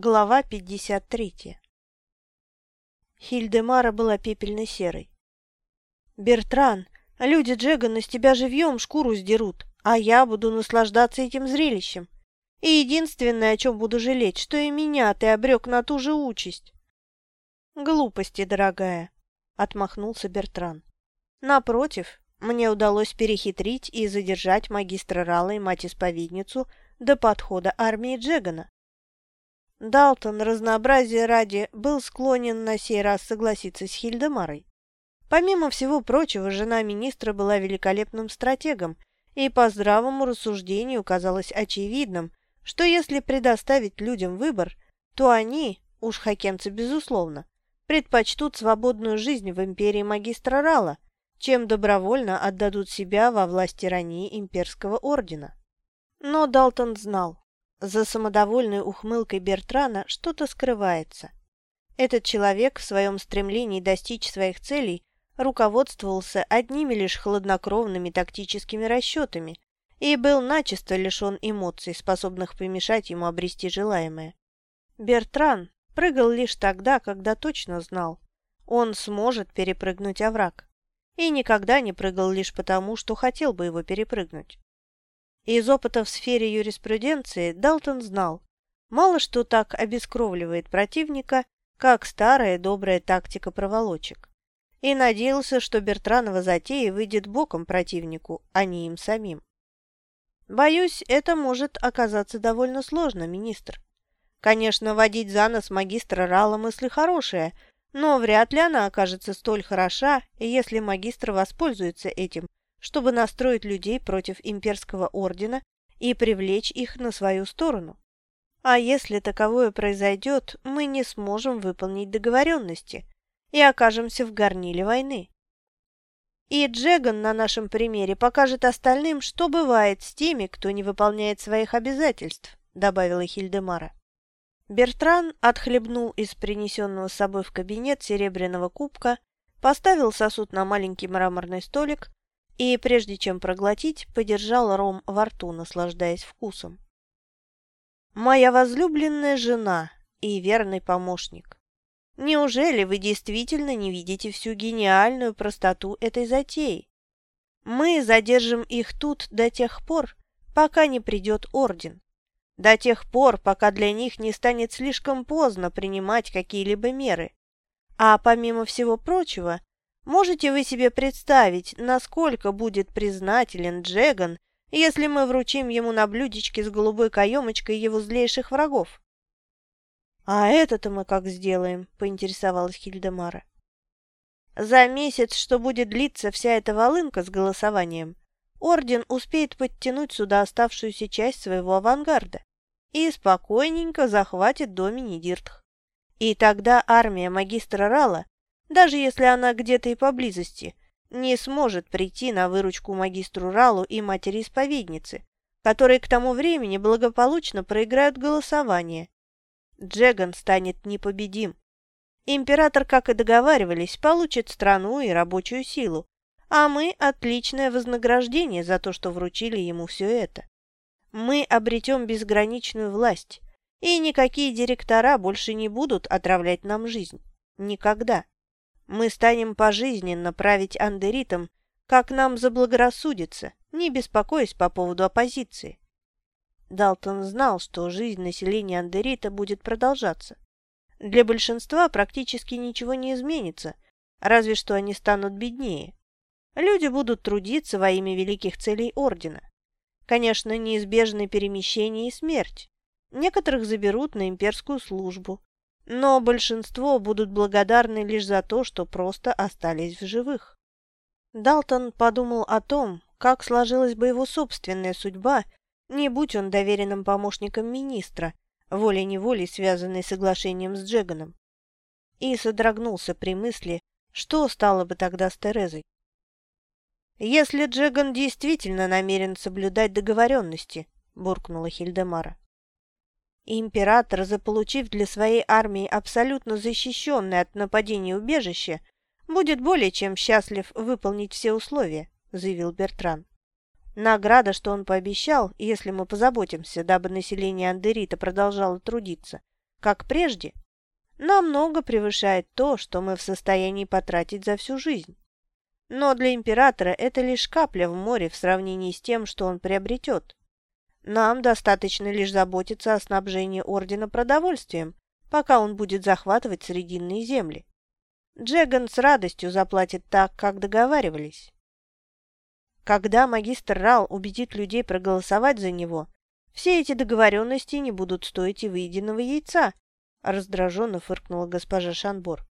Глава 53 Хильдемара была пепельно-серой. «Бертран, люди Джегана с тебя живьем шкуру сдерут, а я буду наслаждаться этим зрелищем. И единственное, о чем буду жалеть, что и меня ты обрек на ту же участь». «Глупости, дорогая», — отмахнулся Бертран. «Напротив, мне удалось перехитрить и задержать магистра Рала и мать-исповедницу до подхода армии Джегана. Далтон, разнообразие ради, был склонен на сей раз согласиться с Хильдемарой. Помимо всего прочего, жена министра была великолепным стратегом, и по здравому рассуждению казалось очевидным, что если предоставить людям выбор, то они, уж хакенцы безусловно, предпочтут свободную жизнь в империи магистра Рала, чем добровольно отдадут себя во власть тирании имперского ордена. Но Далтон знал, за самодовольной ухмылкой Бертрана что-то скрывается. Этот человек в своем стремлении достичь своих целей руководствовался одними лишь хладнокровными тактическими расчетами и был начисто лишен эмоций, способных помешать ему обрести желаемое. Бертран прыгал лишь тогда, когда точно знал, он сможет перепрыгнуть овраг, и никогда не прыгал лишь потому, что хотел бы его перепрыгнуть. Из опыта в сфере юриспруденции Далтон знал, мало что так обескровливает противника, как старая добрая тактика проволочек. И надеялся, что Бертранова затея выйдет боком противнику, а не им самим. Боюсь, это может оказаться довольно сложно, министр. Конечно, водить за нос магистра Рала мысль хорошая, но вряд ли она окажется столь хороша, если магистр воспользуется этим, чтобы настроить людей против имперского ордена и привлечь их на свою сторону. А если таковое произойдет, мы не сможем выполнить договоренности и окажемся в горниле войны. И Джеган на нашем примере покажет остальным, что бывает с теми, кто не выполняет своих обязательств, добавила Хильдемара. Бертран отхлебнул из принесенного с собой в кабинет серебряного кубка, поставил сосуд на маленький мраморный столик и, прежде чем проглотить, подержал ром во рту, наслаждаясь вкусом. «Моя возлюбленная жена и верный помощник, неужели вы действительно не видите всю гениальную простоту этой затеи? Мы задержим их тут до тех пор, пока не придет орден, до тех пор, пока для них не станет слишком поздно принимать какие-либо меры. А помимо всего прочего, Можете вы себе представить, насколько будет признателен Джеган, если мы вручим ему на блюдечке с голубой каемочкой его злейших врагов? «А это-то мы как сделаем?» – поинтересовалась Хильдемара. «За месяц, что будет длиться вся эта волынка с голосованием, Орден успеет подтянуть сюда оставшуюся часть своего авангарда и спокойненько захватит Домини Диртх. И тогда армия магистра Рала даже если она где-то и поблизости, не сможет прийти на выручку магистру Ралу и матери-исповедницы, которые к тому времени благополучно проиграют голосование. Джеган станет непобедим. Император, как и договаривались, получит страну и рабочую силу, а мы – отличное вознаграждение за то, что вручили ему все это. Мы обретем безграничную власть, и никакие директора больше не будут отравлять нам жизнь. Никогда. Мы станем пожизненно править андеритом, как нам заблагорассудится, не беспокоясь по поводу оппозиции. Далтон знал, что жизнь населения андерита будет продолжаться. Для большинства практически ничего не изменится, разве что они станут беднее. Люди будут трудиться во имя великих целей Ордена. Конечно, неизбежны перемещение и смерть. Некоторых заберут на имперскую службу, но большинство будут благодарны лишь за то, что просто остались в живых. Далтон подумал о том, как сложилась бы его собственная судьба, не будь он доверенным помощником министра, волей-неволей связанной соглашением с Джеганом, и содрогнулся при мысли, что стало бы тогда с Терезой. «Если Джеган действительно намерен соблюдать договоренности», – буркнула Хильдемара. Император, заполучив для своей армии абсолютно защищенное от нападений убежище, будет более чем счастлив выполнить все условия, заявил Бертран. Награда, что он пообещал, если мы позаботимся, дабы население Андерита продолжало трудиться, как прежде, намного превышает то, что мы в состоянии потратить за всю жизнь. Но для императора это лишь капля в море в сравнении с тем, что он приобретет. Нам достаточно лишь заботиться о снабжении ордена продовольствием, пока он будет захватывать Срединные земли. Джеган с радостью заплатит так, как договаривались. Когда магистр Рал убедит людей проголосовать за него, все эти договоренности не будут стоить и выеденного яйца, раздраженно фыркнула госпожа Шанбор.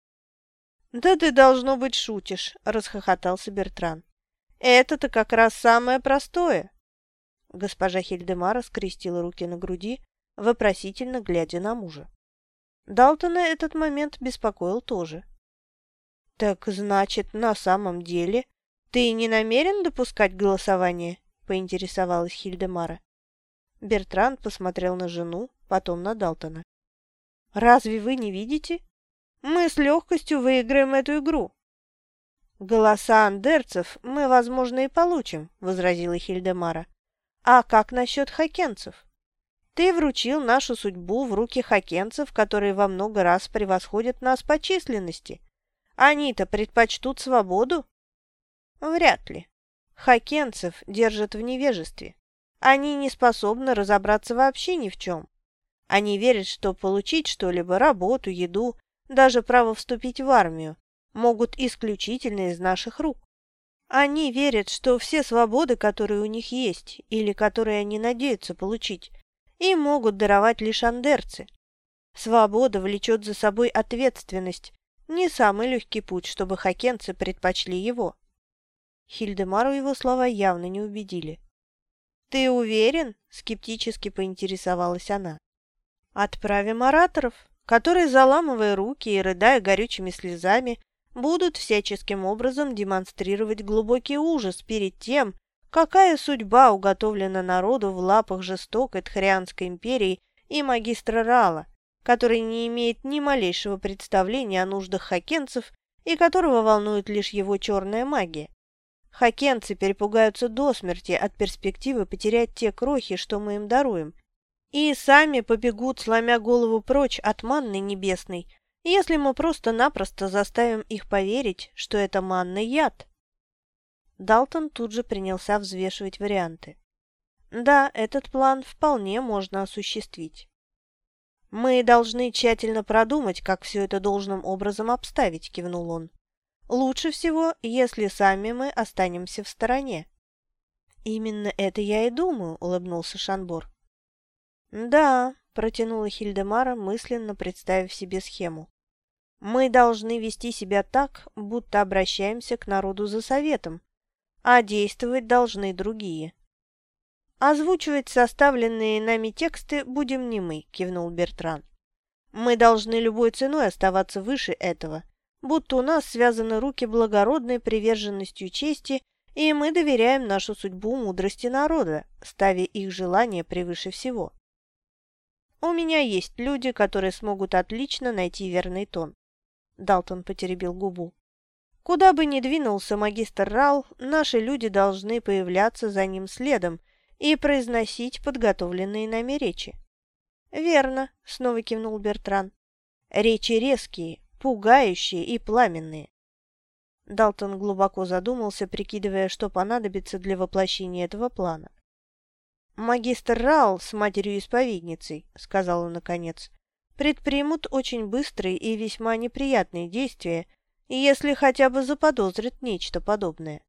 «Да ты, должно быть, шутишь», – расхохотался Бертран. «Это-то как раз самое простое». Госпожа Хильдемара скрестила руки на груди, вопросительно глядя на мужа. Далтона этот момент беспокоил тоже. «Так значит, на самом деле ты не намерен допускать голосование?» – поинтересовалась Хильдемара. Бертран посмотрел на жену, потом на Далтона. «Разве вы не видите? Мы с легкостью выиграем эту игру». «Голоса андерцев мы, возможно, и получим», – возразила Хильдемара. «А как насчет хакенцев? Ты вручил нашу судьбу в руки хакенцев, которые во много раз превосходят нас по численности. Они-то предпочтут свободу?» «Вряд ли. Хакенцев держат в невежестве. Они не способны разобраться вообще ни в чем. Они верят, что получить что-либо, работу, еду, даже право вступить в армию, могут исключительно из наших рук. Они верят, что все свободы, которые у них есть, или которые они надеются получить, им могут даровать лишь андерцы. Свобода влечет за собой ответственность, не самый легкий путь, чтобы хакенцы предпочли его. Хильдемару его слова явно не убедили. «Ты уверен?» – скептически поинтересовалась она. «Отправим ораторов, которые, заламывая руки и рыдая горючими слезами, будут всяческим образом демонстрировать глубокий ужас перед тем, какая судьба уготовлена народу в лапах жестокой Тхарианской империи и магистра Рала, который не имеет ни малейшего представления о нуждах хакенцев и которого волнует лишь его черная магия. Хакенцы перепугаются до смерти от перспективы потерять те крохи, что мы им даруем, и сами побегут, сломя голову прочь от манны небесной, если мы просто-напросто заставим их поверить, что это манный яд. Далтон тут же принялся взвешивать варианты. Да, этот план вполне можно осуществить. «Мы должны тщательно продумать, как все это должным образом обставить», – кивнул он. Лучше всего, если сами мы останемся в стороне. Именно это я и думаю, улыбнулся Шанбор. Да, протянула Хильдемара, мысленно представив себе схему. Мы должны вести себя так, будто обращаемся к народу за советом, а действовать должны другие. Озвучивать составленные нами тексты будем не мы, кивнул Бертран. Мы должны любой ценой оставаться выше этого – будто у нас связаны руки благородной приверженностью чести, и мы доверяем нашу судьбу мудрости народа, ставя их желания превыше всего. У меня есть люди, которые смогут отлично найти верный тон. Далтон потеребил губу. Куда бы ни двинулся магистр Рал, наши люди должны появляться за ним следом и произносить подготовленные нами речи. «Верно», — снова кивнул Бертран. «Речи резкие, пугающие и пламенные. Далтон глубоко задумался, прикидывая, что понадобится для воплощения этого плана. «Магистр Рал с матерью-исповедницей», — сказал он наконец, — «предпримут очень быстрые и весьма неприятные действия, если хотя бы заподозрят нечто подобное.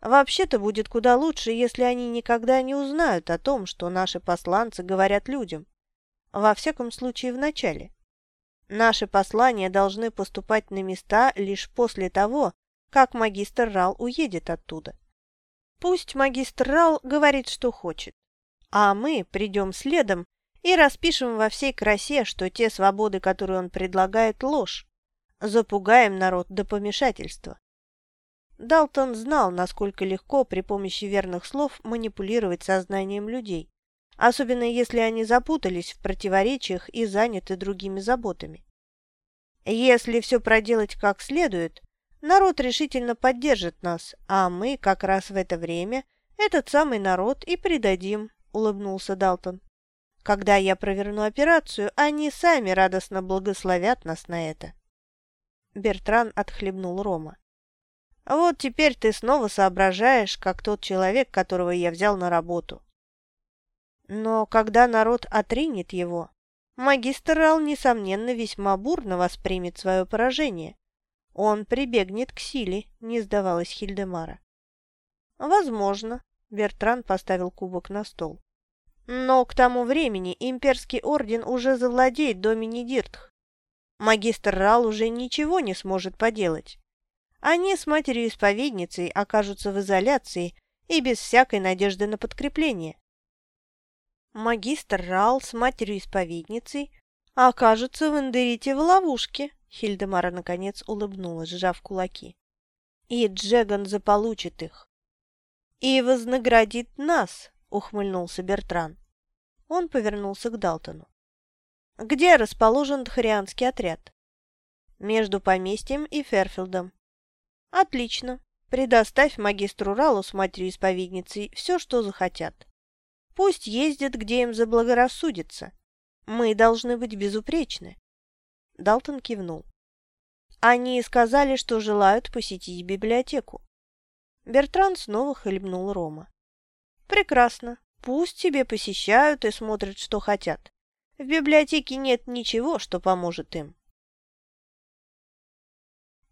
Вообще-то будет куда лучше, если они никогда не узнают о том, что наши посланцы говорят людям. Во всяком случае, в начале. Наши послания должны поступать на места лишь после того, как магистр Рал уедет оттуда. Пусть магистр Рал говорит, что хочет, а мы придем следом и распишем во всей красе, что те свободы, которые он предлагает, ложь. Запугаем народ до помешательства. Далтон знал, насколько легко при помощи верных слов манипулировать сознанием людей особенно если они запутались в противоречиях и заняты другими заботами. Если все проделать как следует, народ решительно поддержит нас, а мы как раз в это время этот самый народ и предадим, улыбнулся Далтон. Когда я проверну операцию, они сами радостно благословят нас на это. Бертран отхлебнул Рома. Вот теперь ты снова соображаешь, как тот человек, которого я взял на работу. Но когда народ отринет его, магистр Рал, несомненно, весьма бурно воспримет свое поражение. Он прибегнет к силе, не сдавалась Хильдемара. Возможно, Бертран поставил кубок на стол. Но к тому времени имперский орден уже завладеет Домини Диртх. Магистр Рал уже ничего не сможет поделать. Они с матерью-исповедницей окажутся в изоляции и без всякой надежды на подкрепление. Магистр Рал с матерью-исповедницей окажутся в Эндерите в ловушке, Хильдемара наконец улыбнулась, сжав кулаки. И Джеган заполучит их. И вознаградит нас, ухмыльнулся Бертран. Он повернулся к Далтону. Где расположен Дхарианский отряд? Между поместьем и Ферфилдом. Отлично. Предоставь магистру Ралу с матерью-исповедницей все, что захотят. Пусть ездят, где им заблагорассудится. Мы должны быть безупречны. Далтон кивнул. Они сказали, что желают посетить библиотеку. Бертран снова хлебнул Рома. Прекрасно. Пусть тебе посещают и смотрят, что хотят. В библиотеке нет ничего, что поможет им.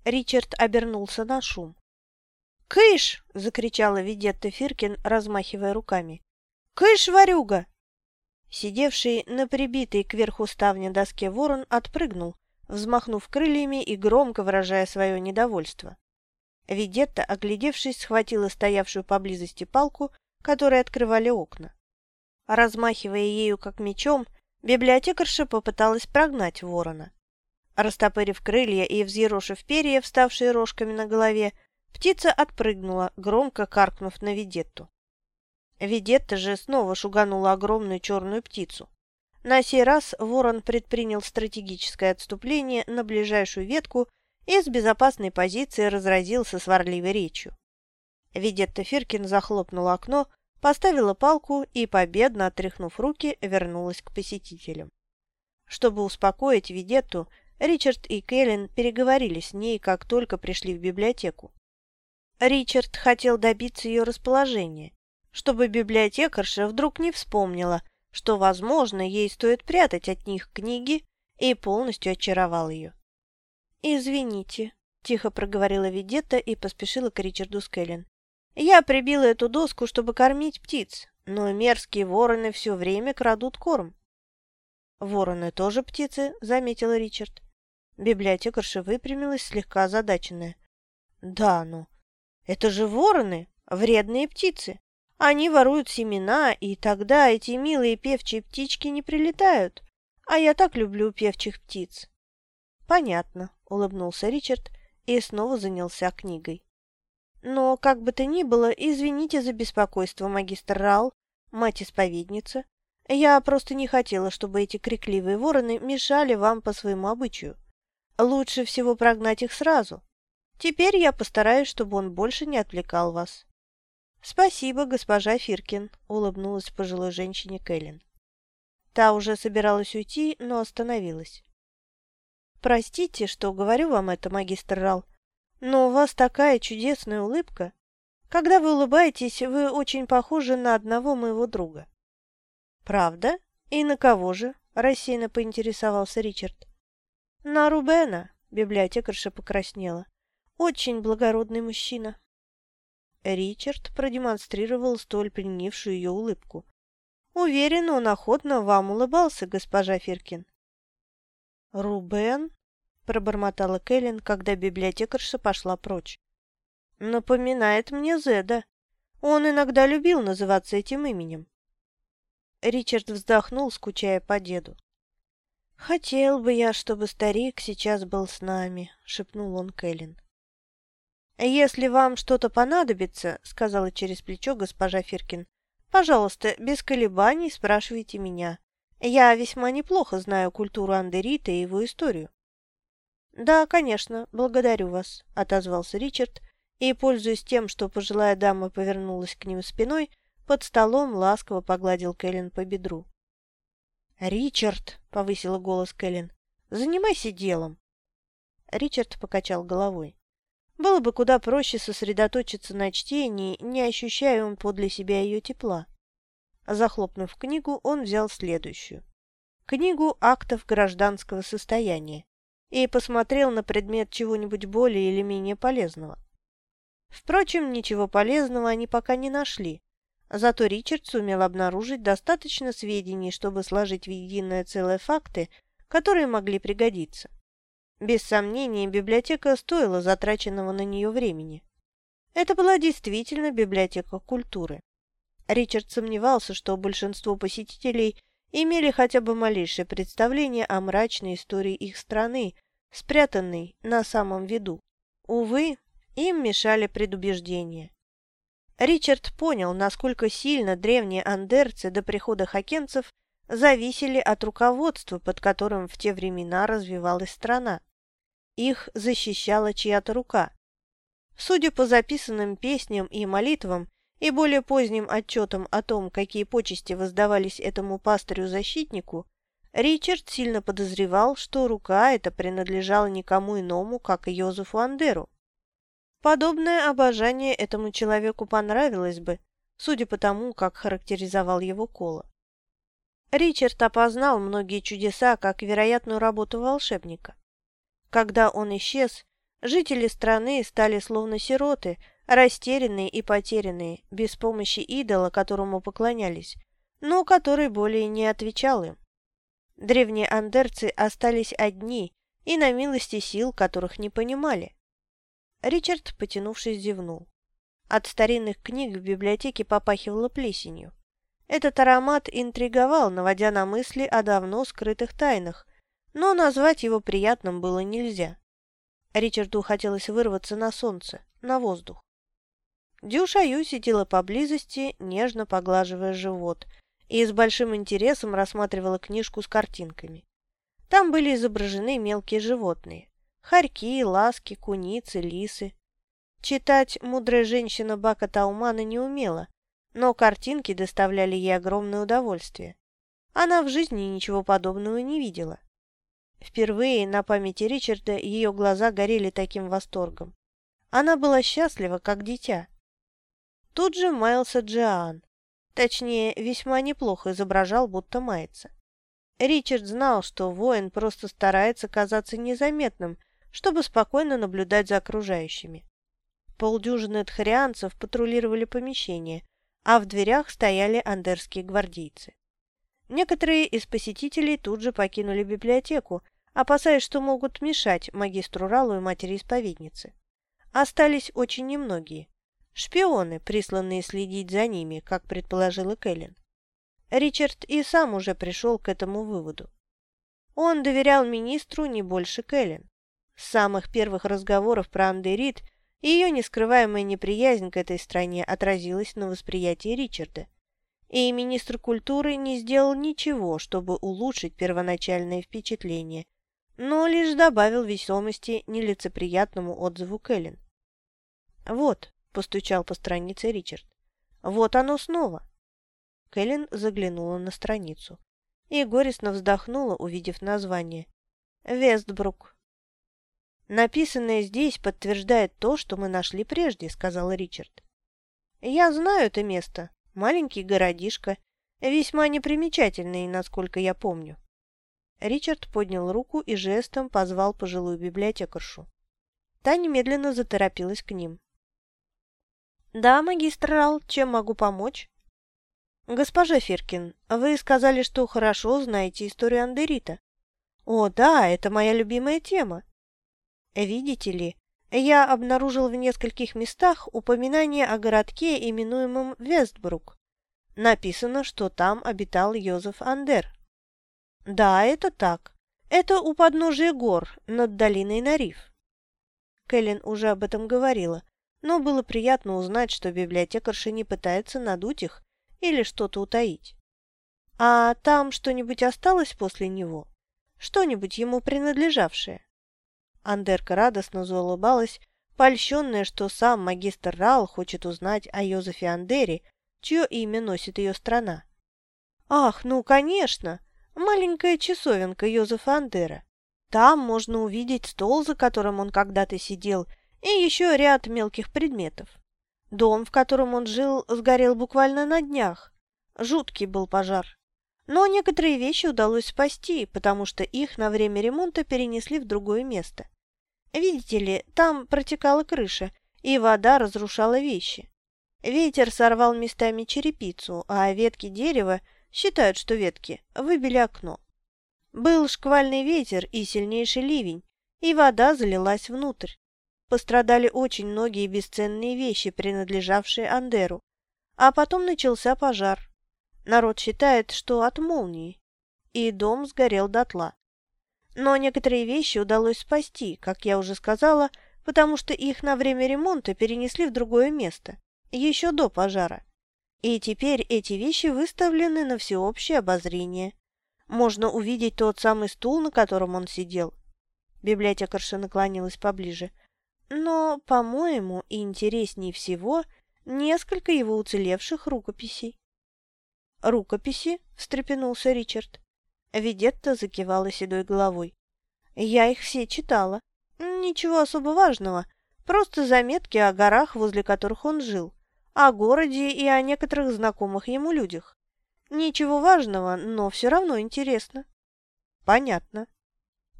Ричард обернулся на шум. «Кыш!» — закричала Ведетта Фиркин, размахивая руками. «Кыш, ворюга!» Сидевший на прибитой кверху ставня доске ворон отпрыгнул, взмахнув крыльями и громко выражая свое недовольство. Ведетта, оглядевшись, схватила стоявшую поблизости палку, которой открывали окна. Размахивая ею как мечом, библиотекарша попыталась прогнать ворона. Растопырив крылья и взъерошив перья, вставшие рожками на голове, птица отпрыгнула, громко каркнув на Ведетту. Ведетта же снова шуганула огромную черную птицу. На сей раз ворон предпринял стратегическое отступление на ближайшую ветку и с безопасной позиции разразился сварливой речью. Ведетта Фиркин захлопнула окно, поставила палку и, победно отряхнув руки, вернулась к посетителям. Чтобы успокоить Ведетту, Ричард и Кэлен переговорили с ней, как только пришли в библиотеку. Ричард хотел добиться ее расположения, чтобы библиотекарша вдруг не вспомнила, что, возможно, ей стоит прятать от них книги, и полностью очаровал ее. «Извините», – тихо проговорила Ведетта и поспешила к Ричарду с Кэлен. «Я прибила эту доску, чтобы кормить птиц, но мерзкие вороны все время крадут корм». «Вороны тоже птицы», – заметила Ричард. Библиотекарша выпрямилась, слегка озадаченная. «Да ну, это же вороны, вредные птицы. Они воруют семена, и тогда эти милые певчие птички не прилетают. А я так люблю певчих птиц». «Понятно», — улыбнулся Ричард и снова занялся книгой. «Но, как бы то ни было, извините за беспокойство, магистр Рал, мать-исповедница. Я просто не хотела, чтобы эти крикливые вороны мешали вам по своему обычаю. Лучше всего прогнать их сразу. Теперь я постараюсь, чтобы он больше не отвлекал вас. Спасибо, госпожа Фиркин, улыбнулась пожилой женщине Кэлен. Та уже собиралась уйти, но остановилась. Простите, что говорю вам это, магистр Рал, но у вас такая чудесная улыбка. Когда вы улыбаетесь, вы очень похожи на одного моего друга. Правда? И на кого же? рассеянно поинтересовался Ричард. «На Рубена!» – библиотекарша покраснела. «Очень благородный мужчина». Ричард продемонстрировал столь пленившую ее улыбку. «Уверен, он охотно вам улыбался, госпожа Фиркин». «Рубен?» – пробормотала Кэлен, когда библиотекарша пошла прочь. «Напоминает мне Зеда. Он иногда любил называться этим именем». Ричард вздохнул, скучая по деду. «Хотел бы я, чтобы старик сейчас был с нами», — шепнул он Кэлен. «Если вам что-то понадобится», — сказала через плечо госпожа Фиркин, «пожалуйста, без колебаний спрашивайте меня. Я весьма неплохо знаю культуру Андерита и его историю». «Да, конечно, благодарю вас», — отозвался Ричард, и, пользуясь тем, что пожилая дама повернулась к ним спиной, под столом ласково погладил Кэлен по бедру. «Ричард!» — повысила голос Кэлен. «Занимайся делом!» Ричард покачал головой. Было бы куда проще сосредоточиться на чтении, не ощущая он подле себя ее тепла. Захлопнув книгу, он взял следующую. Книгу актов гражданского состояния и посмотрел на предмет чего-нибудь более или менее полезного. Впрочем, ничего полезного они пока не нашли, зато Ричард сумел обнаружить достаточно сведений, чтобы сложить в единое целое факты, которые могли пригодиться. Без сомнения, библиотека стоила затраченного на нее времени. Это была действительно библиотека культуры. Ричард сомневался, что большинство посетителей имели хотя бы малейшее представление о мрачной истории их страны, спрятанной на самом виду. Увы, им мешали предубеждения. Ричард понял, насколько сильно древние андерцы до прихода хакенцев зависели от руководства, под которым в те времена развивалась страна. Их защищала чья-то рука. Судя по записанным песням и молитвам и более поздним отчетам о том, какие почести воздавались этому пастырю-защитнику, Ричард сильно подозревал, что рука эта принадлежала никому иному, как Йозефу Андеру. Подобное обожание этому человеку понравилось бы, судя по тому, как характеризовал его Кола. Ричард опознал многие чудеса как вероятную работу волшебника. Когда он исчез, жители страны стали словно сироты, растерянные и потерянные, без помощи идола, которому поклонялись, но который более не отвечал им. Древние андерцы остались одни и на милости сил, которых не понимали. Ричард, потянувшись, зевнул. От старинных книг в библиотеке попахивало плесенью. Этот аромат интриговал, наводя на мысли о давно скрытых тайнах, но назвать его приятным было нельзя. Ричарду хотелось вырваться на солнце, на воздух. Дюшаю сидела поблизости, нежно поглаживая живот, и с большим интересом рассматривала книжку с картинками. Там были изображены мелкие животные – хорьки, ласки, куницы, лисы. Читать мудрая женщина Бака Таумана не умела, но картинки доставляли ей огромное удовольствие. Она в жизни ничего подобного не видела. Впервые на памяти Ричарда ее глаза горели таким восторгом. Она была счастлива, как дитя. Тут же маялся Джиан. Точнее, весьма неплохо изображал, будто мается. Ричард знал, что воин просто старается казаться незаметным, чтобы спокойно наблюдать за окружающими. Полдюжины тхарианцев патрулировали помещение, а в дверях стояли андерские гвардейцы. Некоторые из посетителей тут же покинули библиотеку, опасаясь, что могут мешать магистру Ралу и матери-исповедницы. Остались очень немногие. Шпионы, присланные следить за ними, как предположила Кэлен. Ричард и сам уже пришел к этому выводу. Он доверял министру не больше Кэлен. С самых первых разговоров про Андерит ее нескрываемая неприязнь к этой стране отразилась на восприятии Ричарда – и министр культуры не сделал ничего, чтобы улучшить первоначальное впечатление, но лишь добавил весомости нелицеприятному отзыву Кэлен. «Вот», — постучал по странице Ричард, — «вот оно снова». Кэлен заглянула на страницу и горестно вздохнула, увидев название. «Вестбрук». «Написанное здесь подтверждает то, что мы нашли прежде», — сказал Ричард. «Я знаю это место», Маленький городишко, весьма непримечательный, насколько я помню. Ричард поднял руку и жестом позвал пожилую библиотекаршу. Та немедленно заторопилась к ним. «Да, магистр Рал, чем могу помочь?» «Госпожа Фиркин, вы сказали, что хорошо знаете историю Андерита». «О, да, это моя любимая тема». «Видите ли, я обнаружил в нескольких местах упоминание о городке, именуемом Вестбрук. Написано, что там обитал Йозеф Андер. Да, это так. Это у подножия гор, над долиной Нариф. Кэлен уже об этом говорила, но было приятно узнать, что библиотекарша не пытается надуть их или что-то утаить. А там что-нибудь осталось после него? Что-нибудь ему принадлежавшее? Андерка радостно заулыбалась, польщенная, что сам магистр Рал хочет узнать о Йозефе Андере, чье имя носит ее страна. «Ах, ну, конечно! Маленькая часовенка Йозефа Андера. Там можно увидеть стол, за которым он когда-то сидел, и еще ряд мелких предметов. Дом, в котором он жил, сгорел буквально на днях. Жуткий был пожар. Но некоторые вещи удалось спасти, потому что их на время ремонта перенесли в другое место. Видите ли, там протекала крыша, и вода разрушала вещи. Ветер сорвал местами черепицу, а ветки дерева, считают, что ветки, выбили окно. Был шквальный ветер и сильнейший ливень, и вода залилась внутрь. Пострадали очень многие бесценные вещи, принадлежавшие Андеру. А потом начался пожар. Народ считает, что от молнии. И дом сгорел дотла. Но некоторые вещи удалось спасти, как я уже сказала, потому что их на время ремонта перенесли в другое место, еще до пожара. И теперь эти вещи выставлены на всеобщее обозрение. Можно увидеть тот самый стул, на котором он сидел. Библиотекарша наклонилась поближе – но, по-моему, интереснее всего несколько его уцелевших рукописей. «Рукописи?» – встрепенулся Ричард. Ведетта закивала седой головой. «Я их все читала. Ничего особо важного, просто заметки о горах, возле которых он жил, о городе и о некоторых знакомых ему людях. Ничего важного, но все равно интересно». «Понятно.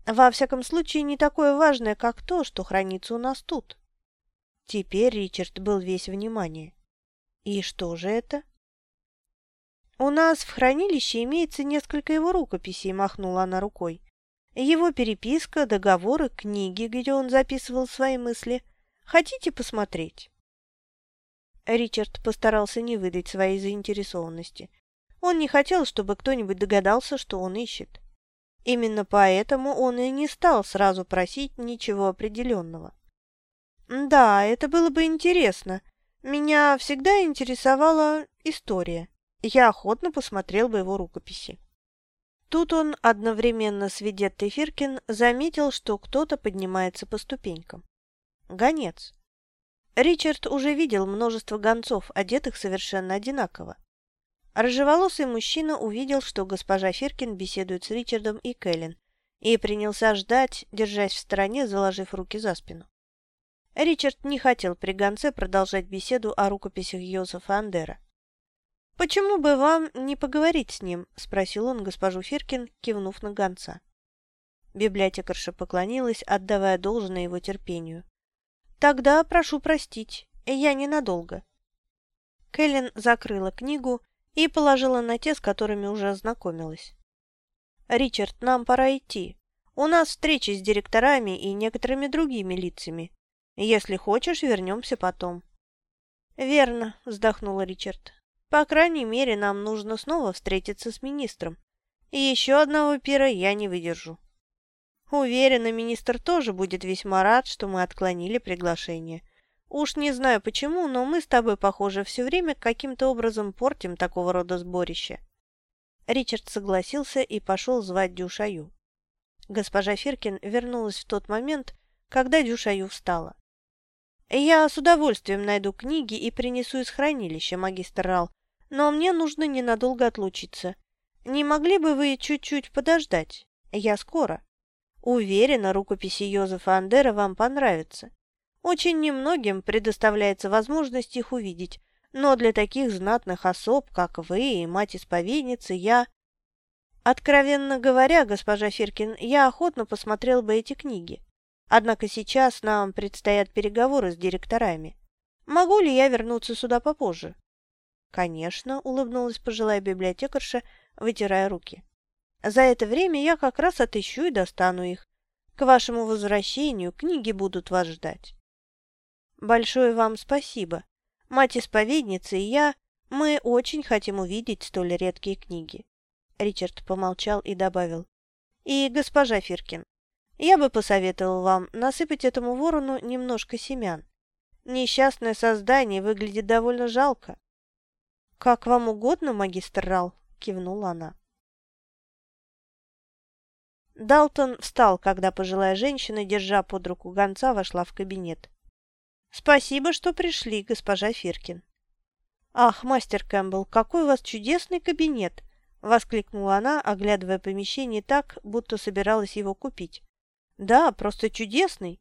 Во всяком случае, не такое важное, как то, что хранится у нас тут. Теперь Ричард был весь внимание. И что же это? У нас в хранилище имеется несколько его рукописей, махнула она рукой. Его переписка, договоры, книги, где он записывал свои мысли. Хотите посмотреть? Ричард постарался не выдать своей заинтересованности. Он не хотел, чтобы кто-нибудь догадался, что он ищет. Именно поэтому он и не стал сразу просить ничего определенного. Да, это было бы интересно. Меня всегда интересовала история. Я охотно посмотрел бы его рукописи. Тут он одновременно с Ведеттой Фиркин заметил, что кто-то поднимается по ступенькам. Гонец. Ричард уже видел множество гонцов, одетых совершенно одинаково. Рыжеволосый мужчина увидел, что госпожа Фиркин беседует с Ричардом и Кэлен, и принялся ждать, держась в стороне, заложив руки за спину. Ричард не хотел при гонце продолжать беседу о рукописях Йозефа Андера. «Почему бы вам не поговорить с ним?» – спросил он госпожу Фиркин, кивнув на гонца. Библиотекарша поклонилась, отдавая должное его терпению. «Тогда прошу простить, я ненадолго». Кэлен закрыла книгу и положила на те, с которыми уже ознакомилась. «Ричард, нам пора идти. У нас встречи с директорами и некоторыми другими лицами. Если хочешь, вернемся потом». «Верно», – вздохнула Ричард. «По крайней мере, нам нужно снова встретиться с министром. И еще одного пира я не выдержу». Уверена, министр тоже будет весьма рад, что мы отклонили приглашение. Уж не знаю почему, но мы с тобой, похоже, все время каким-то образом портим такого рода сборище. Ричард согласился и пошел звать Дюшаю. Госпожа Фиркин вернулась в тот момент, когда Дюшаю встала. «Я с удовольствием найду книги и принесу из хранилища, магистр Рал, но мне нужно ненадолго отлучиться. Не могли бы вы чуть-чуть подождать? Я скоро. Уверена, рукописи Йозефа Андера вам понравятся. Очень немногим предоставляется возможность их увидеть, но для таких знатных особ, как вы и мать-исповедницы, я... Откровенно говоря, госпожа Фиркин, я охотно посмотрел бы эти книги. Однако сейчас нам предстоят переговоры с директорами. Могу ли я вернуться сюда попозже? Конечно, улыбнулась пожилая библиотекарша, вытирая руки. За это время я как раз отыщу и достану их. К вашему возвращению книги будут вас ждать. Большое вам спасибо. Мать-исповедница и я, мы очень хотим увидеть столь редкие книги. Ричард помолчал и добавил. И госпожа Фиркин, я бы посоветовал вам насыпать этому ворону немножко семян. Несчастное создание выглядит довольно жалко. «Как вам угодно, магистр Рал», — кивнула она. Далтон встал, когда пожилая женщина, держа под руку гонца, вошла в кабинет. «Спасибо, что пришли, госпожа Фиркин». «Ах, мастер Кэмпбелл, какой у вас чудесный кабинет!» – воскликнула она, оглядывая помещение так, будто собиралась его купить. «Да, просто чудесный!»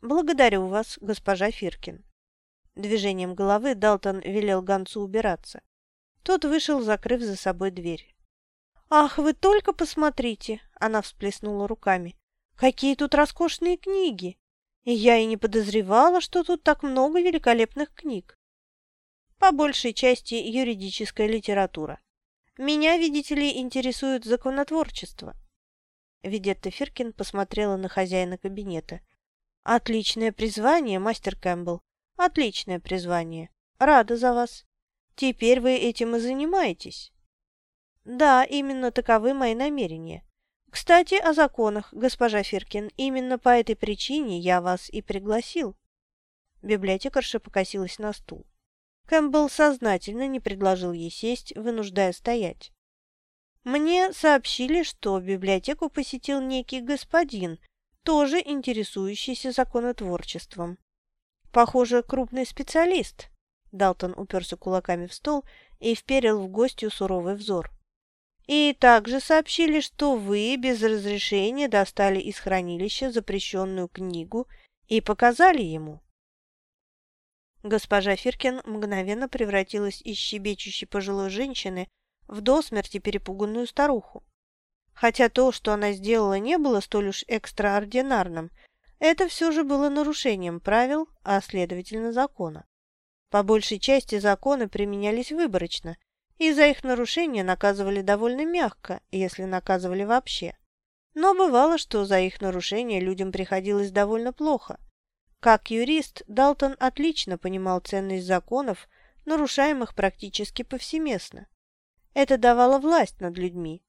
«Благодарю вас, госпожа Фиркин». Движением головы Далтон велел гонцу убираться. Тот вышел, закрыв за собой дверь. «Ах, вы только посмотрите!» – она всплеснула руками. «Какие тут роскошные книги! Я и не подозревала, что тут так много великолепных книг. По большей части юридическая литература. Меня, видите ли, интересует законотворчество». Видетта Фиркин посмотрела на хозяина кабинета – Отличное призвание, мастер Кэмпбелл. Отличное призвание. Рада за вас. Теперь вы этим и занимаетесь. Да, именно таковы мои намерения. Кстати, о законах, госпожа Фиркин. Именно по этой причине я вас и пригласил. Библиотекарша покосилась на стул. Кэмпбелл сознательно не предложил ей сесть, вынуждая стоять. Мне сообщили, что библиотеку посетил некий господин, тоже интересующийся законотворчеством. Похоже, крупный специалист. Далтон уперся кулаками в стол и вперил в гостью суровый взор. И также сообщили, что вы без разрешения достали из хранилища запрещенную книгу и показали ему. Госпожа Фиркин мгновенно превратилась из щебечущей пожилой женщины в до смерти перепуганную старуху. Хотя то, что она сделала, не было столь уж экстраординарным, это все же было нарушением правил, а следовательно закона. По большей части законы применялись выборочно, и за их нарушение наказывали довольно мягко, если наказывали вообще. Но бывало, что за их нарушение людям приходилось довольно плохо. Как юрист, Далтон отлично понимал ценность законов, нарушаемых практически повсеместно. Это давало власть над людьми,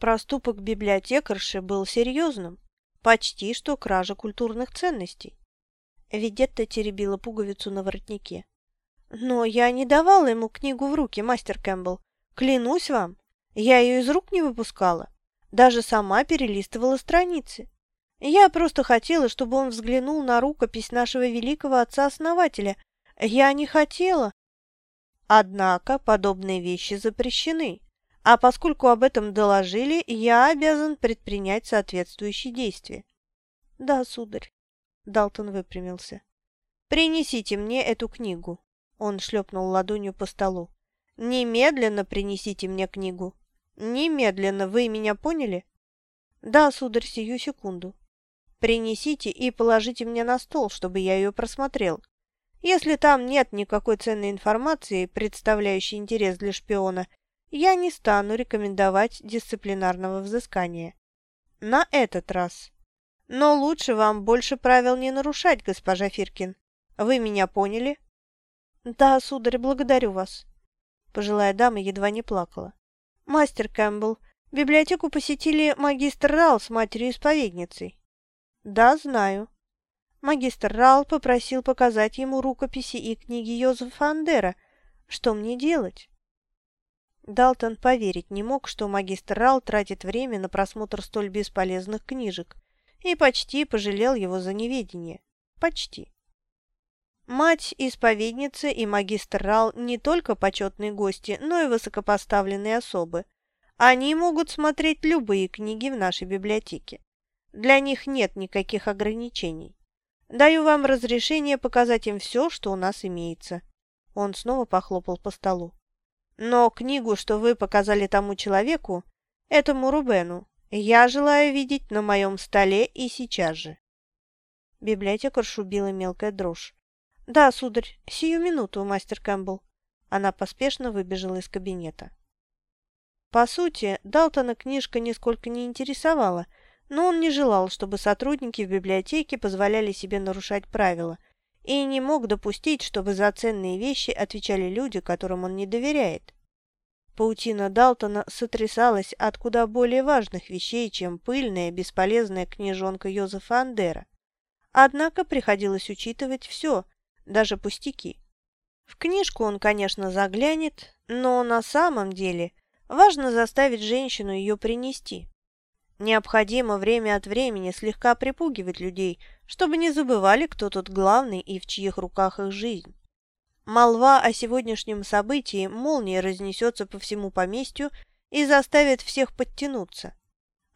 Проступок библиотекарши был серьезным, почти что кража культурных ценностей. Ведетта теребила пуговицу на воротнике. «Но я не давала ему книгу в руки, мастер Кэмпбелл. Клянусь вам, я ее из рук не выпускала. Даже сама перелистывала страницы. Я просто хотела, чтобы он взглянул на рукопись нашего великого отца-основателя. Я не хотела. Однако подобные вещи запрещены. А поскольку об этом доложили, я обязан предпринять соответствующие действия. Да, сударь. Далтон выпрямился. Принесите мне эту книгу. Он шлепнул ладонью по столу. Немедленно принесите мне книгу. Немедленно, вы меня поняли? Да, сударь, сию секунду. Принесите и положите мне на стол, чтобы я ее просмотрел. Если там нет никакой ценной информации, представляющей интерес для шпиона, я не стану рекомендовать дисциплинарного взыскания. На этот раз. Но лучше вам больше правил не нарушать, госпожа Фиркин. Вы меня поняли? Да, сударь, благодарю вас. Пожилая дама едва не плакала. Мастер Кэмпбелл, библиотеку посетили магистр Рал с матерью-исповедницей. Да, знаю. Магистр Рал попросил показать ему рукописи и книги Йозефа Андера. Что мне делать? Далтон поверить не мог, что магистр Рал тратит время на просмотр столь бесполезных книжек, и почти пожалел его за неведение. Почти. Мать, исповедница и магистр Рал не только почетные гости, но и высокопоставленные особы. Они могут смотреть любые книги в нашей библиотеке. Для них нет никаких ограничений. Даю вам разрешение показать им все, что у нас имеется. Он снова похлопал по столу. Но книгу, что вы показали тому человеку, этому Рубену, я желаю видеть на моем столе и сейчас же. Библиотекаршу била мелкая дрожь. «Да, сударь, сию минуту, мастер Кэмпбелл». Она поспешно выбежала из кабинета. По сути, Далтона книжка нисколько не интересовала, но он не желал, чтобы сотрудники в библиотеке позволяли себе нарушать правила, и не мог допустить, чтобы за ценные вещи отвечали люди, которым он не доверяет. Паутина Далтона сотрясалась от куда более важных вещей, чем пыльная, бесполезная книжонка Йозефа Андера. Однако приходилось учитывать все, даже пустяки. В книжку он, конечно, заглянет, но на самом деле важно заставить женщину ее принести. Необходимо время от времени слегка припугивать людей, чтобы не забывали, кто тут главный и в чьих руках их жизнь. Молва о сегодняшнем событии молнией разнесется по всему поместью, и заставит всех подтянуться.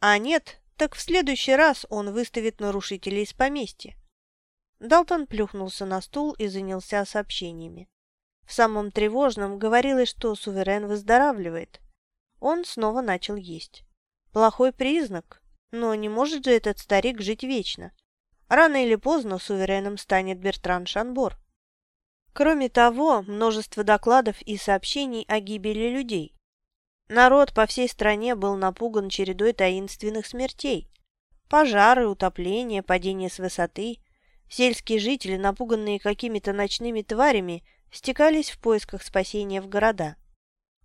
А нет, так в следующий раз он выставит нарушителей из поместья. Далтон плюхнулся на стул и занялся сообщениями. В самом тревожном говорилось, что суверен выздоравливает. Он снова начал есть. Плохой признак, но не может же этот старик жить вечно. Рано или поздно сувереном станет Бертран Шанбор. Кроме того, множество докладов и сообщений о гибели людей. Народ по всей стране был напуган чередой таинственных смертей. Пожары, утопления, падение с высоты. Сельские жители, напуганные какими-то ночными тварями, стекались в поисках спасения в города.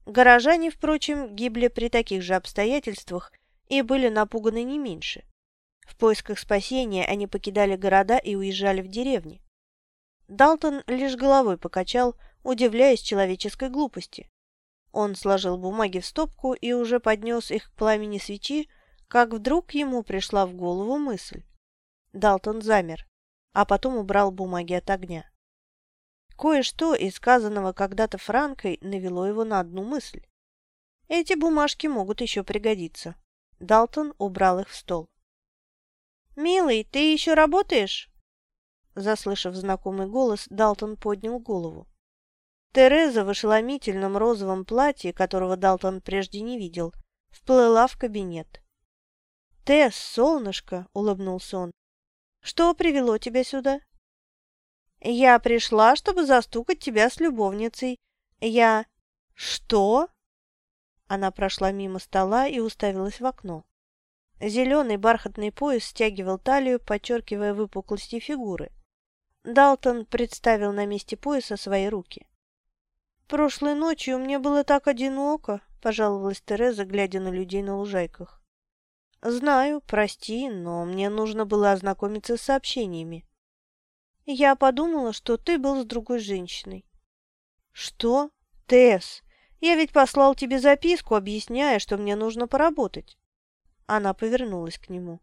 Горожане, впрочем, гибли при таких же обстоятельствах и были напуганы не меньше. В поисках спасения они покидали города и уезжали в деревни. Далтон лишь головой покачал, удивляясь человеческой глупости. Он сложил бумаги в стопку и уже поднес их к пламени свечи, как вдруг ему пришла в голову мысль. Далтон замер, а потом убрал бумаги от огня. Кое-что из сказанного когда-то Франкой навело его на одну мысль. Эти бумажки могут еще пригодиться. Далтон убрал их в стол. «Милый, ты еще работаешь?» Заслышав знакомый голос, Далтон поднял голову. Тереза в ошеломительном розовом платье, которого Далтон прежде не видел, вплыла в кабинет. «Тесс, солнышко!» — улыбнулся он. «Что привело тебя сюда?» «Я пришла, чтобы застукать тебя с любовницей. Я...» «Что?» Она прошла мимо стола и уставилась в окно. Зеленый бархатный пояс стягивал талию, подчеркивая выпуклости фигуры. Далтон представил на месте пояса свои руки. «Прошлой ночью мне было так одиноко», — пожаловалась Тереза, глядя на людей на лужайках. «Знаю, прости, но мне нужно было ознакомиться с сообщениями. Я подумала, что ты был с другой женщиной». «Что? Тесс, я ведь послал тебе записку, объясняя, что мне нужно поработать». Она повернулась к нему.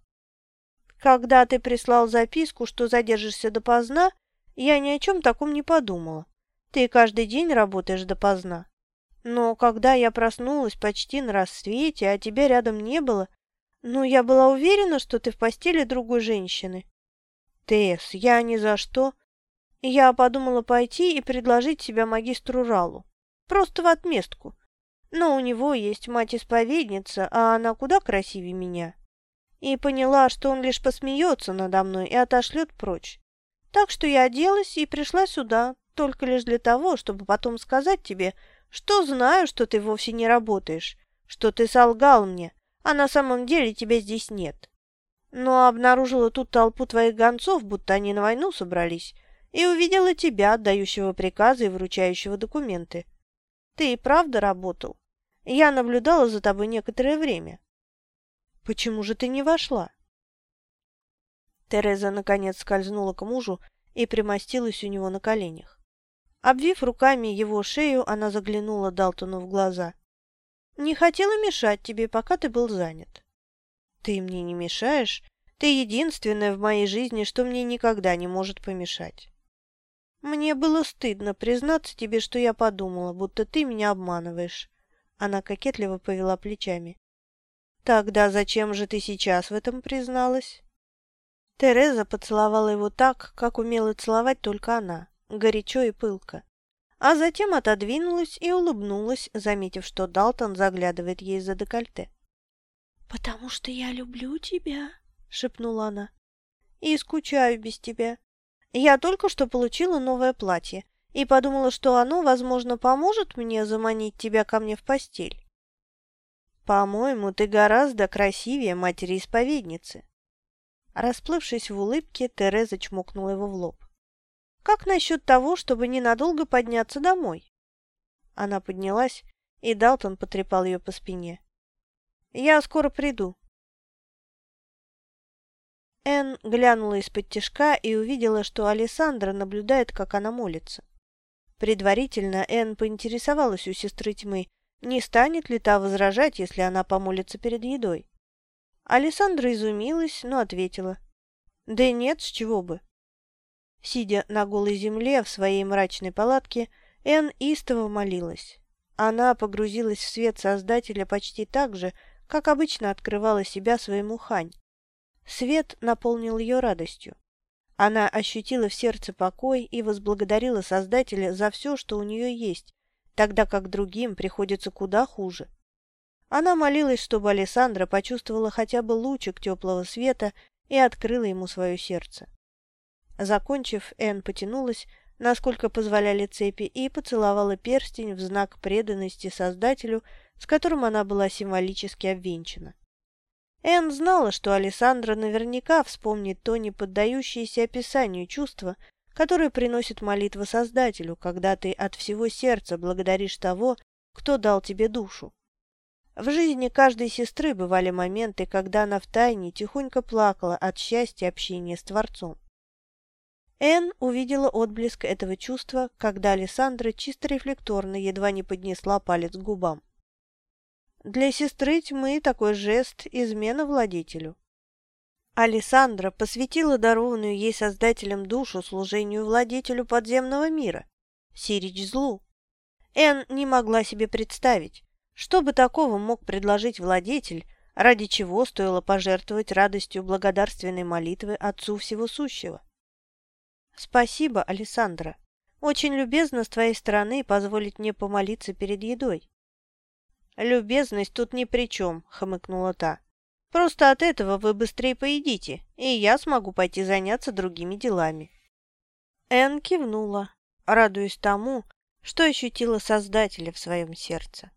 Когда ты прислал записку, что задержишься допоздна, я ни о чем таком не подумала. Ты каждый день работаешь допоздна. Но когда я проснулась почти на рассвете, а тебя рядом не было, ну, я была уверена, что ты в постели другой женщины. Тесс, я ни за что. Я подумала пойти и предложить себя магистру Ралу. Просто в отместку. Но у него есть мать-исповедница, а она куда красивее меня и поняла, что он лишь посмеется надо мной и отошлет прочь. Так что я оделась и пришла сюда, только лишь для того, чтобы потом сказать тебе, что знаю, что ты вовсе не работаешь, что ты солгал мне, а на самом деле тебя здесь нет. Но обнаружила тут толпу твоих гонцов, будто они на войну собрались, и увидела тебя, отдающего приказы и вручающего документы. Ты и правда работал. Я наблюдала за тобой некоторое время. Почему же ты не вошла?» Тереза, наконец, скользнула к мужу и примостилась у него на коленях. Обвив руками его шею, она заглянула Далтону в глаза. «Не хотела мешать тебе, пока ты был занят». «Ты мне не мешаешь? Ты единственная в моей жизни, что мне никогда не может помешать». «Мне было стыдно признаться тебе, что я подумала, будто ты меня обманываешь». Она кокетливо повела плечами. «Тогда зачем же ты сейчас в этом призналась?» Тереза поцеловала его так, как умела целовать только она, горячо и пылко. А затем отодвинулась и улыбнулась, заметив, что Далтон заглядывает ей за декольте. «Потому что я люблю тебя», — шепнула она. «И скучаю без тебя. Я только что получила новое платье и подумала, что оно, возможно, поможет мне заманить тебя ко мне в постель. «По-моему, ты гораздо красивее матери-исповедницы». Расплывшись в улыбке, Тереза чмокнула его в лоб. «Как насчет того, чтобы ненадолго подняться домой?» Она поднялась, и Далтон потрепал ее по спине. «Я скоро приду». Энн глянула из-под тишка и увидела, что Александра наблюдает, как она молится. Предварительно Энн поинтересовалась у сестры тьмы, не станет ли та возражать, если она помолится перед едой? Александра изумилась, но ответила. Да нет, с чего бы. Сидя на голой земле в своей мрачной палатке, Энн истово молилась. Она погрузилась в свет Создателя почти так же, как обычно открывала себя своему Хань. Свет наполнил ее радостью. Она ощутила в сердце покой и возблагодарила Создателя за все, что у нее есть, тогда как другим приходится куда хуже. Она молилась, чтобы Александра почувствовала хотя бы лучик теплого света и открыла ему свое сердце. Закончив, Энн потянулась, насколько позволяли цепи, и поцеловала перстень в знак преданности Создателю, с которым она была символически обвенчана. Энн знала, что Александра наверняка вспомнит то неподдающееся описанию чувство, которое приносит молитва Создателю, когда ты от всего сердца благодаришь того, кто дал тебе душу. В жизни каждой сестры бывали моменты, когда она втайне тихонько плакала от счастья общения с Творцом. Энн увидела отблеск этого чувства, когда Александра чисто рефлекторно едва не поднесла палец к губам. Для сестры тьмы такой жест – измена владетелю. Александра посвятила дарованную ей Создателем душу служению владетелю подземного мира – Сирич злу. Энн не могла себе представить, что бы такого мог предложить владетель, ради чего стоило пожертвовать радостью благодарственной молитвы Отцу Всего Сущего. «Спасибо, Александра. Очень любезно с твоей стороны позволить мне помолиться перед едой». «Любезность тут ни при чем», — хмыкнула та. «Просто от этого вы быстрее поедите, и я смогу пойти заняться другими делами». Энн кивнула, радуясь тому, что ощутила Создателя в своем сердце.